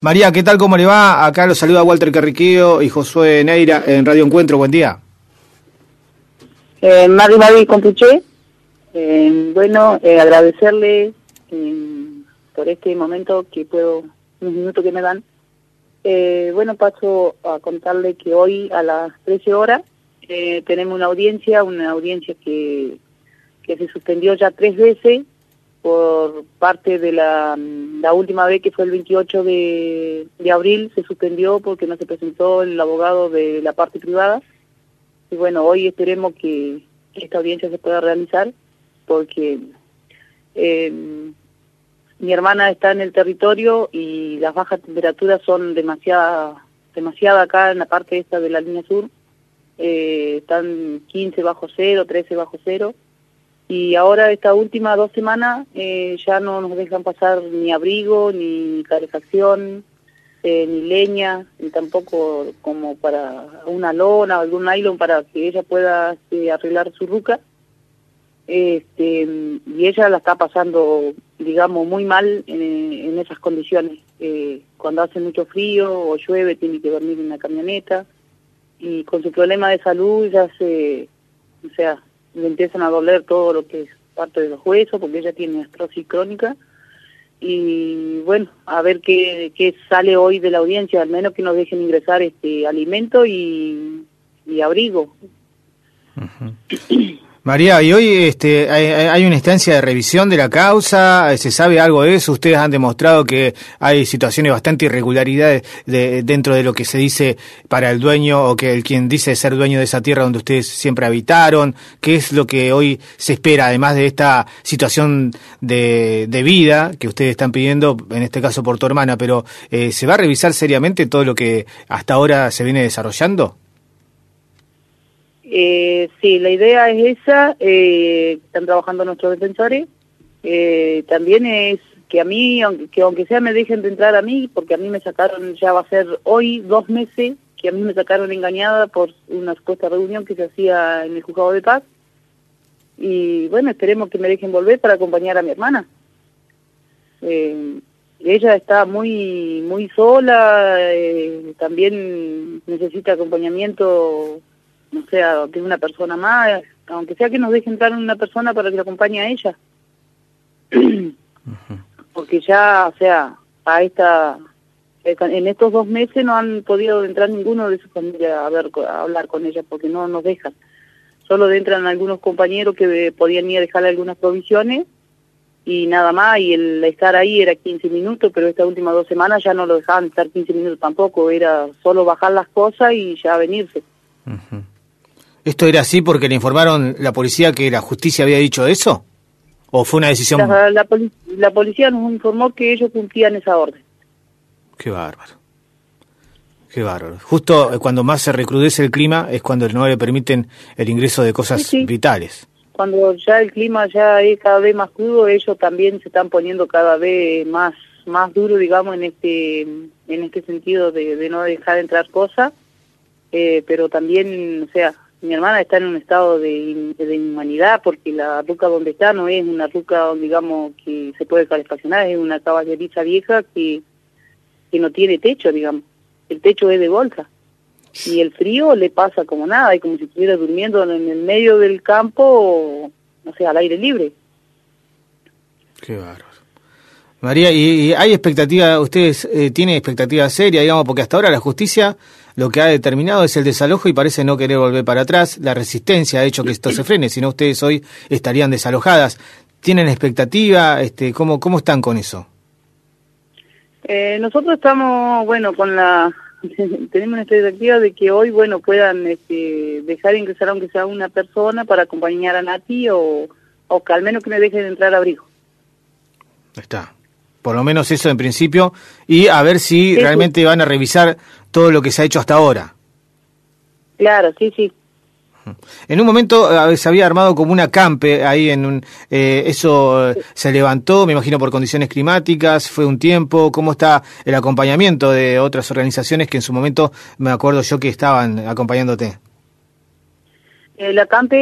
María, ¿qué tal? ¿Cómo le va? Acá los saluda Walter Carriqueo y Josué Neira en Radio Encuentro. Buen día. Eh, Mari Mari Compuche, eh, bueno, eh, agradecerle eh, por este momento que puedo, un minuto que me dan. Eh, bueno, paso a contarle que hoy a las 13 horas eh, tenemos una audiencia, una audiencia que, que se suspendió ya tres veces por parte de la, la última vez que fue el 28 de, abril, se suspendió porque no se presentó el abogado de la parte privada. Y bueno, hoy esperemos que esta audiencia se pueda realizar porque eh, mi hermana está en el territorio y las bajas temperaturas son demasiada, demasiada acá en la parte esta de la línea sur. Eh, están 15 bajo cero, 13 bajo cero y ahora estas últimas dos semanas eh, ya no nos dejan pasar ni abrigo, ni calefacción, eh, ni leña, ni tampoco como para una lona o algún nylon para que ella pueda este, arreglar su ruca. Este, y ella la está pasando, digamos, muy mal en, en esas condiciones. Eh, cuando hace mucho frío o llueve tiene que dormir en una camioneta y con su problema de salud ya se, o sea, le empiezan a doler todo lo que es parte de los huesos, porque ella tiene astrosis crónica. Y bueno, a ver qué, qué sale hoy de la audiencia, al menos que nos dejen ingresar este alimento y, y abrigo. María, y hoy este, hay, una instancia de revisión de la causa, ¿se sabe algo de eso? Ustedes han demostrado que hay situaciones bastante irregularidades de, dentro de lo que se dice para el dueño o que el quien dice ser dueño de esa tierra donde ustedes siempre habitaron. ¿Qué es lo que hoy se espera, además de esta situación de, de vida que ustedes están pidiendo, en este caso por tu hermana, pero eh, ¿se va a revisar seriamente todo lo que hasta ahora se viene desarrollando? Eh, sí, la idea es esa, eh, están trabajando nuestros defensores, eh, también es que a mí, aunque, que aunque sea me dejen de entrar a mí, porque a mí me sacaron, ya va a ser hoy dos meses, que a mí me sacaron engañada por una supuesta reunión que se hacía en el juzgado de paz, y bueno, esperemos que me dejen volver para acompañar a mi hermana. Eh, ella está muy muy sola, eh, también necesita acompañamiento no sea, que una persona más, aunque sea que nos deje entrar una persona para que la acompañe a ella. Porque ya, o sea, a esta, en estos dos meses no han podido entrar ninguno de su familia a, ver, a hablar con ella porque no nos dejan. Solo entran algunos compañeros que podían ir a dejarle algunas provisiones y nada más, y el estar ahí era 15 minutos, pero estas últimas dos semanas ya no lo dejaban estar 15 minutos tampoco, era solo bajar las cosas y ya venirse. Uh ¿Esto era así porque le informaron la policía que la justicia había dicho eso? ¿O fue una decisión...? La, la, poli la policía nos informó que ellos cumplían esa orden. Qué bárbaro. Qué bárbaro. Justo cuando más se recrudece el clima es cuando no le permiten el ingreso de cosas Sí, sí. vitales. Cuando ya el clima ya es cada vez más crudo, ellos también se están poniendo cada vez más más duro, digamos, en este en este sentido de, de no dejar entrar cosas, eh, pero también, o sea, mi hermana está en un estado de, de inhumanidad porque la ruca donde está no es una ruca, digamos, que se puede calefaccionar, es una caballeriza vieja que, que no tiene techo, digamos. El techo es de bolsa. Y el frío le pasa como nada, y como si estuviera durmiendo en el medio del campo, no sé, al aire libre. Qué bárbaro. María, ¿y, y hay expectativa, ustedes eh, tienen expectativa seria, digamos, porque hasta ahora la justicia lo que ha determinado es el desalojo y parece no querer volver para atrás. La resistencia ha hecho que esto se frene, si no ustedes hoy estarían desalojadas. ¿Tienen expectativa? Este, ¿cómo, ¿Cómo están con eso? Eh, nosotros estamos, bueno, con la... tenemos una expectativa de que hoy, bueno, puedan este, dejar ingresar aunque sea una persona para acompañar a Nati o, o que al menos que me dejen entrar a abrigo. Está. Por lo menos eso en principio. Y a ver si Sí, realmente van a revisar todo lo que se ha hecho hasta ahora. Claro, sí, sí. En un momento eh, se había armado como una campe ahí en un... eh, eso eh, se levantó, me imagino, por condiciones climáticas, fue un tiempo. ¿Cómo está el acompañamiento de otras organizaciones que en su momento me acuerdo yo que estaban acompañándote? El acampe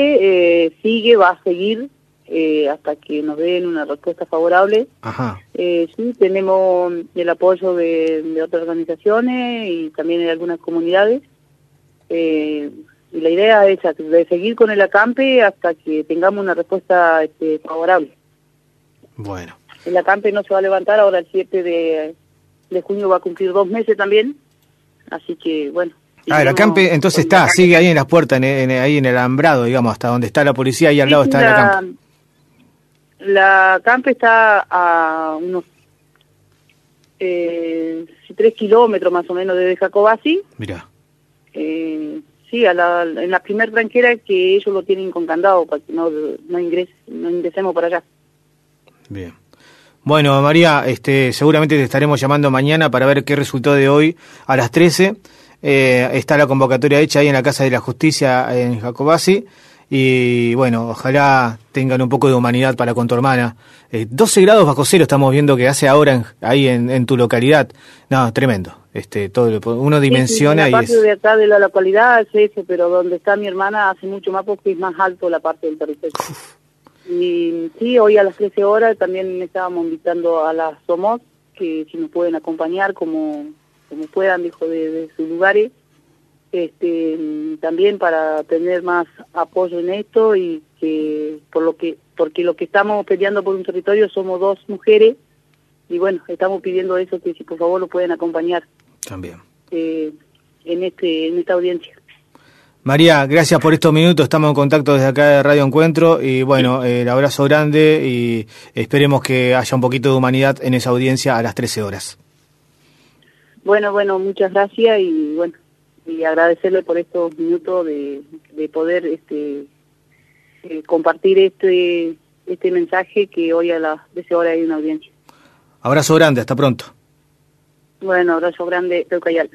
eh, sigue, va a seguir. Eh, hasta que nos den una respuesta favorable. Ajá. Eh, sí, tenemos el apoyo de, de, otras organizaciones y también de algunas comunidades. Eh, y la idea es de seguir con el acampe hasta que tengamos una respuesta este, favorable. Bueno. El acampe no se va a levantar, ahora el 7 de, de junio va a cumplir dos meses también, así que bueno. Ah, el acampe entonces está, sigue ahí en las puertas, en, ahí en el alambrado, digamos, hasta donde está la policía, y al lado está la, el acampe. La acampe está a unos eh, tres kilómetros más o menos de Jacobasi. Mira. Eh, sí, a la, en la primer tranquera que ellos lo tienen con candado para que no, no, ingres, no ingresemos para allá. Bien. Bueno, María, este, seguramente te estaremos llamando mañana para ver qué resultó de hoy a las 13. Eh, está la convocatoria hecha ahí en la Casa de la Justicia en Jacobasi. Y bueno, ojalá tengan un poco de humanidad para con tu hermana. 12 grados bajo cero estamos viendo que hace ahora ahí en, tu localidad. No, tremendo. Este, todo uno dimensiona sí, la parte de acá de la localidad es ese, pero donde está mi hermana hace mucho más porque es más alto la parte del territorio. Y sí, hoy a las 13 horas también estábamos invitando a las SOMOS que si nos pueden acompañar como, como puedan, dijo, de, sus lugares, este, también para tener más apoyo en esto y que por lo que porque lo que estamos peleando por un territorio somos dos mujeres y bueno estamos pidiendo eso que si por favor lo pueden acompañar también eh, en este en esta audiencia María, gracias por estos minutos. Estamos en contacto desde acá de Radio Encuentro y bueno, el abrazo grande y esperemos que haya un poquito de humanidad en esa audiencia a las 13 horas. Bueno, bueno, muchas gracias y bueno, y agradecerle por estos minutos de, de poder este eh, compartir este este mensaje que hoy a las 13 horas hay una audiencia. Abrazo grande, hasta pronto. Bueno, abrazo grande, Teucayal.